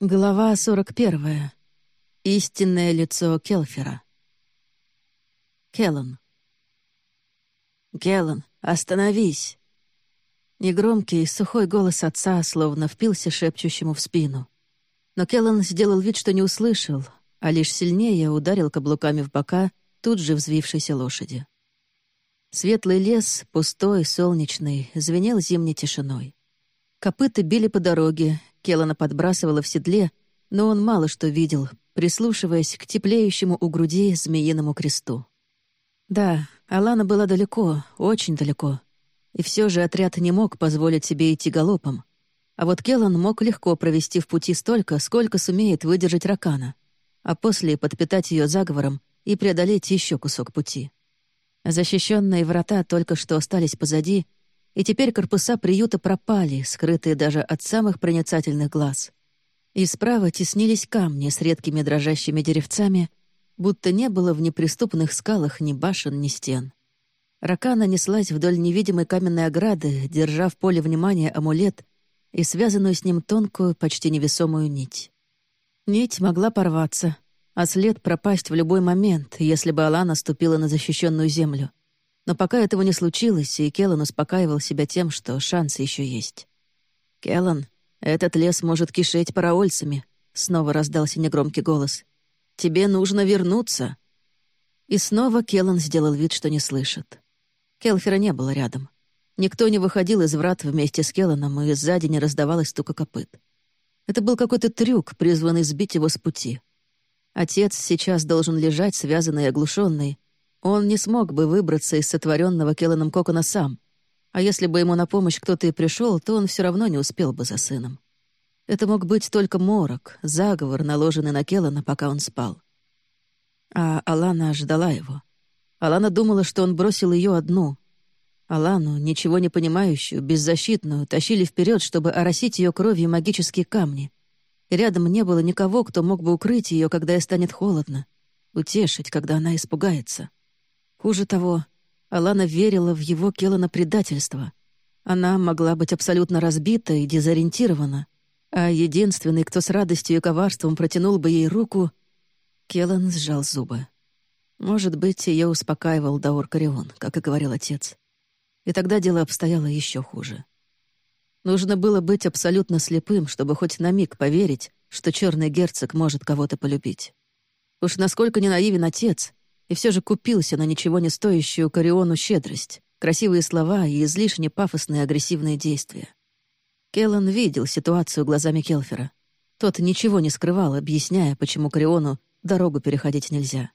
Глава 41. Истинное лицо Келфера. Келлан. «Келлан, остановись!» Негромкий, сухой голос отца словно впился шепчущему в спину. Но Келлан сделал вид, что не услышал, а лишь сильнее ударил каблуками в бока тут же взвившейся лошади. Светлый лес, пустой, солнечный, звенел зимней тишиной. Копыта били по дороге, Келлана подбрасывала в седле, но он мало что видел, прислушиваясь к теплеющему у груди змеиному кресту. Да, Алана была далеко, очень далеко. И все же отряд не мог позволить себе идти галопом. А вот Келлан мог легко провести в пути столько, сколько сумеет выдержать Ракана, а после подпитать ее заговором и преодолеть еще кусок пути. Защищенные врата только что остались позади, и теперь корпуса приюта пропали, скрытые даже от самых проницательных глаз. И справа теснились камни с редкими дрожащими деревцами, будто не было в неприступных скалах ни башен, ни стен. Ракана неслась вдоль невидимой каменной ограды, держа в поле внимания амулет и связанную с ним тонкую, почти невесомую нить. Нить могла порваться, а след пропасть в любой момент, если бы Алана ступила на защищенную землю. Но пока этого не случилось, и Келлан успокаивал себя тем, что шанс еще есть. «Келлан, этот лес может кишеть параольцами», — снова раздался негромкий голос. «Тебе нужно вернуться». И снова Келлан сделал вид, что не слышит. Келфера не было рядом. Никто не выходил из врат вместе с Келланом, и сзади не раздавалось стука копыт. Это был какой-то трюк, призванный сбить его с пути. Отец сейчас должен лежать, связанный и оглушенный, он не смог бы выбраться из сотворенного Келланом кокона сам, а если бы ему на помощь кто-то и пришел, то он все равно не успел бы за сыном. Это мог быть только морок, заговор, наложенный на Келлана, пока он спал. А Алана ждала его. Алана думала, что он бросил ее одну. Алану, ничего не понимающую, беззащитную, тащили вперед, чтобы оросить ее кровью магические камни. Рядом не было никого, кто мог бы укрыть ее, когда ей станет холодно, утешить, когда она испугается. Хуже того, Алана верила в его Келлана предательство. Она могла быть абсолютно разбита и дезориентирована, а единственный, кто с радостью и коварством протянул бы ей руку, Келлан сжал зубы. Может быть, ее успокаивал Даор Карион, как и говорил отец. И тогда дело обстояло еще хуже. Нужно было быть абсолютно слепым, чтобы хоть на миг поверить, что черный герцог может кого-то полюбить. Уж насколько не наивен отец, и все же купился на ничего не стоящую Кориону щедрость, красивые слова и излишне пафосные агрессивные действия. Келлан видел ситуацию глазами Келфера. Тот ничего не скрывал, объясняя, почему Кориону дорогу переходить нельзя.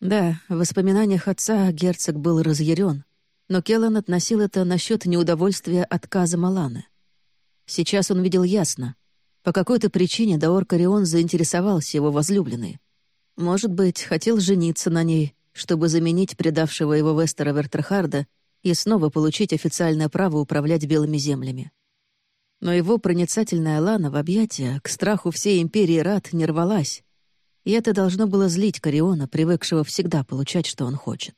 Да, в воспоминаниях отца герцог был разъярен, но Келлан относил это насчет неудовольствия отказа Маланы. Сейчас он видел ясно. По какой-то причине Даор Корион заинтересовался его возлюбленной, может быть, хотел жениться на ней, чтобы заменить предавшего его Вестера Вертерхарда и снова получить официальное право управлять белыми землями. Но его проницательная Лана в объятия к страху всей империи Рад не рвалась, и это должно было злить Кариона, привыкшего всегда получать, что он хочет.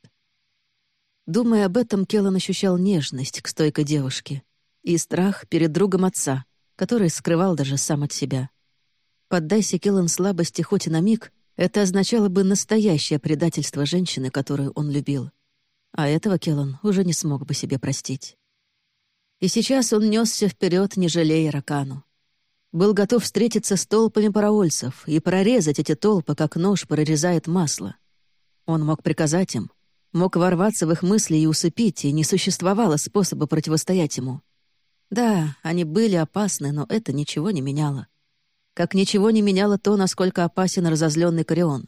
Думая об этом, Келлан ощущал нежность к стойкой девушке и страх перед другом отца, который скрывал даже сам от себя. Поддайся Келлан слабости хоть и на миг, это означало бы настоящее предательство женщины, которую он любил. А этого Келлан уже не смог бы себе простить. И сейчас он несся вперед, не жалея Ракану. Был готов встретиться с толпами параольцев и прорезать эти толпы, как нож прорезает масло. Он мог приказать им, мог ворваться в их мысли и усыпить, и не существовало способа противостоять ему. Да, они были опасны, но это ничего не меняло. Как ничего не меняло то, насколько опасен разозленный Корион.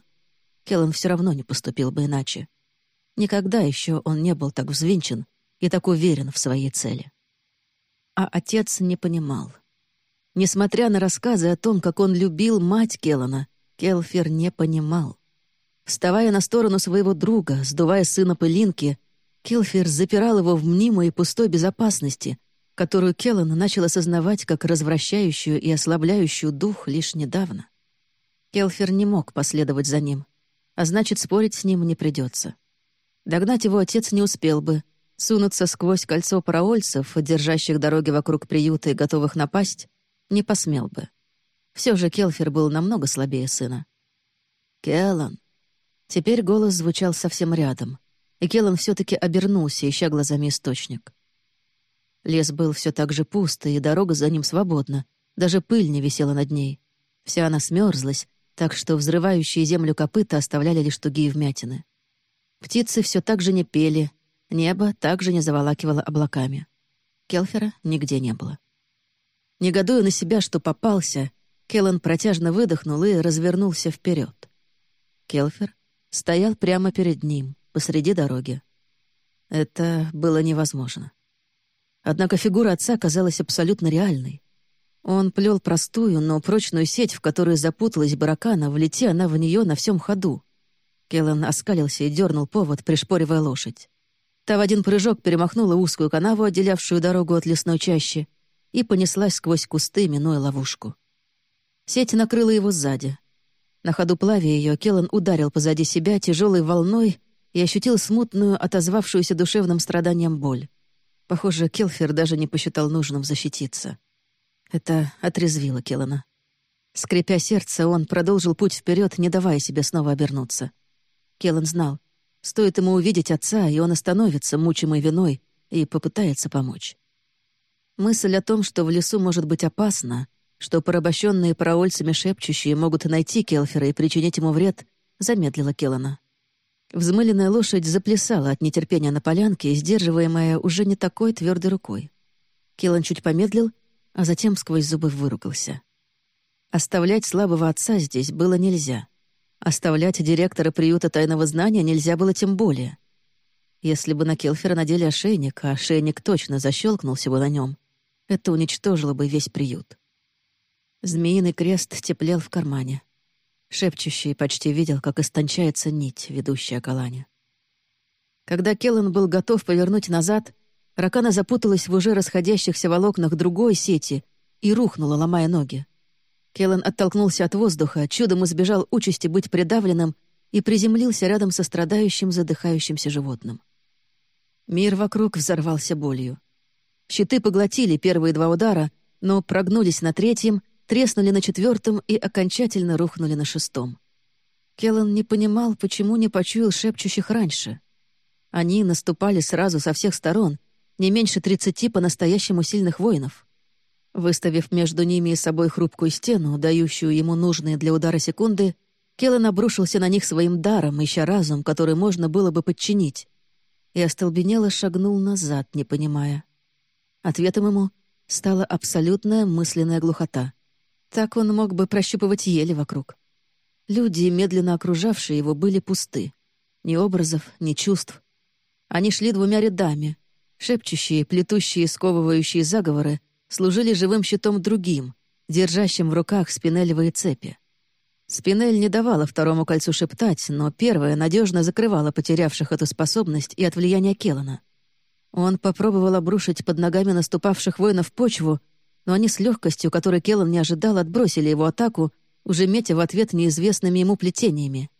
Келлан все равно не поступил бы иначе. Никогда еще он не был так взвинчен и так уверен в своей цели. А отец не понимал. Несмотря на рассказы о том, как он любил мать Келлана, Келфер не понимал. Вставая на сторону своего друга, сдувая сына пылинки, Келфер запирал его в мнимой и пустой безопасности, которую Келлан начал осознавать как развращающую и ослабляющую дух лишь недавно. Келфер не мог последовать за ним, а значит, спорить с ним не придется. Догнать его отец не успел бы, сунуться сквозь кольцо параольцев, держащих дороги вокруг приюта и готовых напасть, не посмел бы. Все же Келфер был намного слабее сына. «Келлан!» Теперь голос звучал совсем рядом, и Келлан все таки обернулся, ища глазами источник. Лес был все так же пуст, и дорога за ним свободна. Даже пыль не висела над ней. Вся она смерзлась, так что взрывающие землю копыта оставляли лишь тугие вмятины. Птицы все так же не пели, небо также не заволакивало облаками. Келфера нигде не было. Негодуя на себя, что попался, Келлан протяжно выдохнул и развернулся вперед. Келфер стоял прямо перед ним, посреди дороги. Это было невозможно. Однако фигура отца казалась абсолютно реальной. Он плел простую, но прочную сеть, в которую запуталась баракана, влети она в нее на всем ходу. Келлан оскалился и дернул повод, пришпоривая лошадь. Та в один прыжок перемахнула узкую канаву, отделявшую дорогу от лесной чащи, и понеслась сквозь кусты, минуя ловушку. Сеть накрыла его сзади. На ходу плавя ее, Келлан ударил позади себя тяжелой волной и ощутил смутную, отозвавшуюся душевным страданием боль. Похоже, Келфер даже не посчитал нужным защититься. Это отрезвило Келлана. Скрипя сердце, он продолжил путь вперед, не давая себе снова обернуться. Келлан знал, стоит ему увидеть отца, и он остановится, мучимый виной, и попытается помочь. Мысль о том, что в лесу может быть опасно, что порабощенные проольцами шепчущие могут найти Келфера и причинить ему вред, замедлила Келлана. Взмыленная лошадь заплясала от нетерпения на полянке, сдерживаемая уже не такой твердой рукой. Келлан чуть помедлил, а затем сквозь зубы выругался. Оставлять слабого отца здесь было нельзя. Оставлять директора приюта тайного знания нельзя было тем более. Если бы на Келфера надели ошейник, а ошейник точно защелкнулся бы на нем, это уничтожило бы весь приют. Змеиный крест теплел в кармане. Шепчущий почти видел, как истончается нить, ведущая к Алане. Когда Келлан был готов повернуть назад, ракана запуталась в уже расходящихся волокнах другой сети и рухнула, ломая ноги. Келлан оттолкнулся от воздуха, чудом избежал участи быть придавленным и приземлился рядом со страдающим, задыхающимся животным. Мир вокруг взорвался болью. Щиты поглотили первые два удара, но прогнулись на третьем треснули на четвертом и окончательно рухнули на шестом. Келлан не понимал, почему не почуял шепчущих раньше. Они наступали сразу со всех сторон, не меньше тридцати по-настоящему сильных воинов. Выставив между ними и собой хрупкую стену, дающую ему нужные для удара секунды, Келлан обрушился на них своим даром, ища разум, который можно было бы подчинить, и остолбенело шагнул назад, не понимая. Ответом ему стала абсолютная мысленная глухота. Так он мог бы прощупывать ели вокруг. Люди, медленно окружавшие его, были пусты. Ни образов, ни чувств. Они шли двумя рядами. Шепчущие, плетущие, сковывающие заговоры служили живым щитом другим, держащим в руках спинелевые цепи. Спинель не давала второму кольцу шептать, но первое надежно закрывало потерявших эту способность и от влияния Келлана. Он попробовал обрушить под ногами наступавших воинов почву, но они с легкостью, которой Келлан не ожидал, отбросили его атаку, уже метя в ответ неизвестными ему плетениями.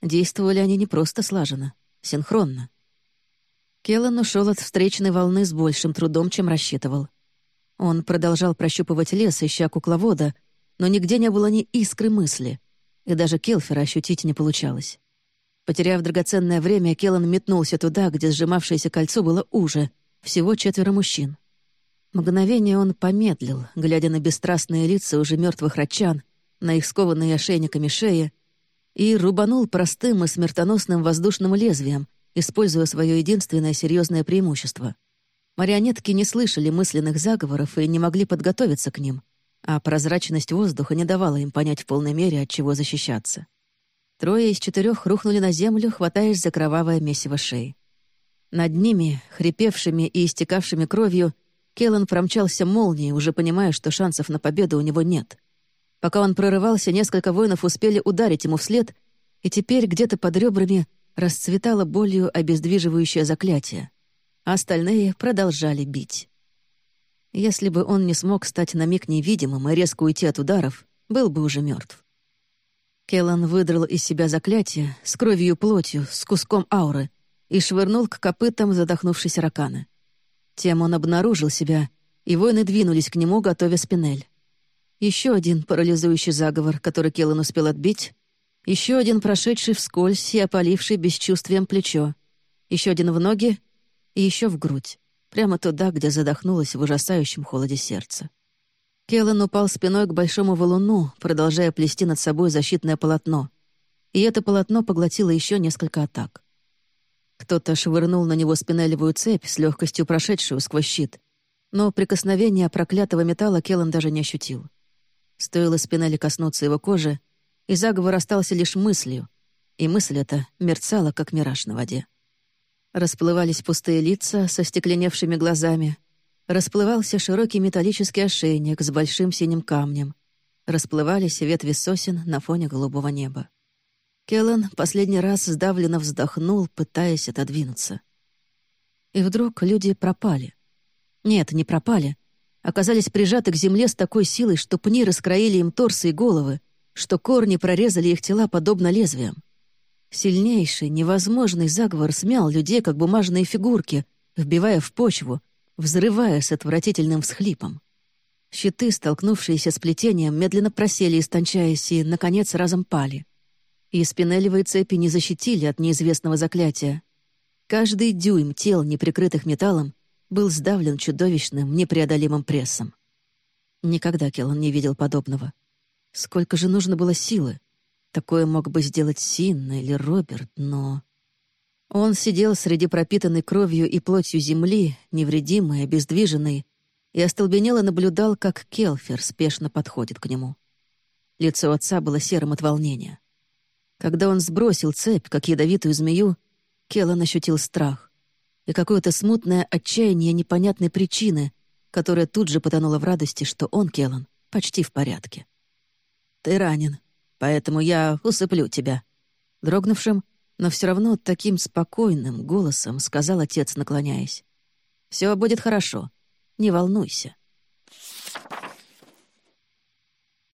Действовали они не просто слаженно, синхронно. Келлан ушел от встречной волны с большим трудом, чем рассчитывал. Он продолжал прощупывать лес, ища кукловода, но нигде не было ни искры мысли, и даже Келфера ощутить не получалось. Потеряв драгоценное время, Келлан метнулся туда, где сжимавшееся кольцо было уже, всего четверо мужчин. Мгновение он помедлил, глядя на бесстрастные лица уже мертвых рачан, на их скованные ошейниками шеи, и рубанул простым и смертоносным воздушным лезвием, используя свое единственное серьезное преимущество. Марионетки не слышали мысленных заговоров и не могли подготовиться к ним, а прозрачность воздуха не давала им понять в полной мере, от чего защищаться. Трое из четырех рухнули на землю, хватаясь за кровавое месиво шеи. Над ними, хрипевшими и истекавшими кровью, Келлан промчался молнией, уже понимая, что шансов на победу у него нет. Пока он прорывался, несколько воинов успели ударить ему вслед, и теперь где-то под ребрами расцветало болью обездвиживающее заклятие, а остальные продолжали бить. Если бы он не смог стать на миг невидимым и резко уйти от ударов, был бы уже мертв. Келлан выдрал из себя заклятие с кровью плотью, с куском ауры и швырнул к копытам задохнувшейся раканы. Тем он обнаружил себя, и воины двинулись к нему, готовя спинель. Еще один парализующий заговор, который Келлан успел отбить. Еще один прошедший вскользь и опаливший бесчувствием плечо. Еще один в ноги и еще в грудь. Прямо туда, где задохнулась в ужасающем холоде сердца. Келлан упал спиной к большому валуну, продолжая плести над собой защитное полотно. И это полотно поглотило еще несколько атак. Кто-то швырнул на него спинелевую цепь, с легкостью прошедшую сквозь щит. Но прикосновение проклятого металла Келлан даже не ощутил. Стоило спинели коснуться его кожи, и заговор остался лишь мыслью, и мысль эта мерцала, как мираж на воде. Расплывались пустые лица со стекленевшими глазами, расплывался широкий металлический ошейник с большим синим камнем, расплывались ветви сосен на фоне голубого неба. Келлен последний раз сдавленно вздохнул, пытаясь отодвинуться. И вдруг люди пропали. Нет, не пропали. Оказались прижаты к земле с такой силой, что пни раскроили им торсы и головы, что корни прорезали их тела подобно лезвиям. Сильнейший, невозможный заговор смял людей, как бумажные фигурки, вбивая в почву, взрывая с отвратительным всхлипом. Щиты, столкнувшиеся с плетением, медленно просели, истончаясь, и, наконец, разом пали и спинелевые цепи не защитили от неизвестного заклятия. Каждый дюйм тел, не прикрытых металлом, был сдавлен чудовищным, непреодолимым прессом. Никогда Келлан не видел подобного. Сколько же нужно было силы? Такое мог бы сделать Син или Роберт, но... Он сидел среди пропитанной кровью и плотью земли, невредимый, обездвиженный, и остолбенело наблюдал, как Келфер спешно подходит к нему. Лицо отца было серым от волнения. Когда он сбросил цепь, как ядовитую змею, Келлан ощутил страх и какое-то смутное отчаяние непонятной причины, которая тут же потонула в радости, что он, Келлан, почти в порядке. «Ты ранен, поэтому я усыплю тебя», — дрогнувшим, но все равно таким спокойным голосом сказал отец, наклоняясь. «Все будет хорошо, не волнуйся».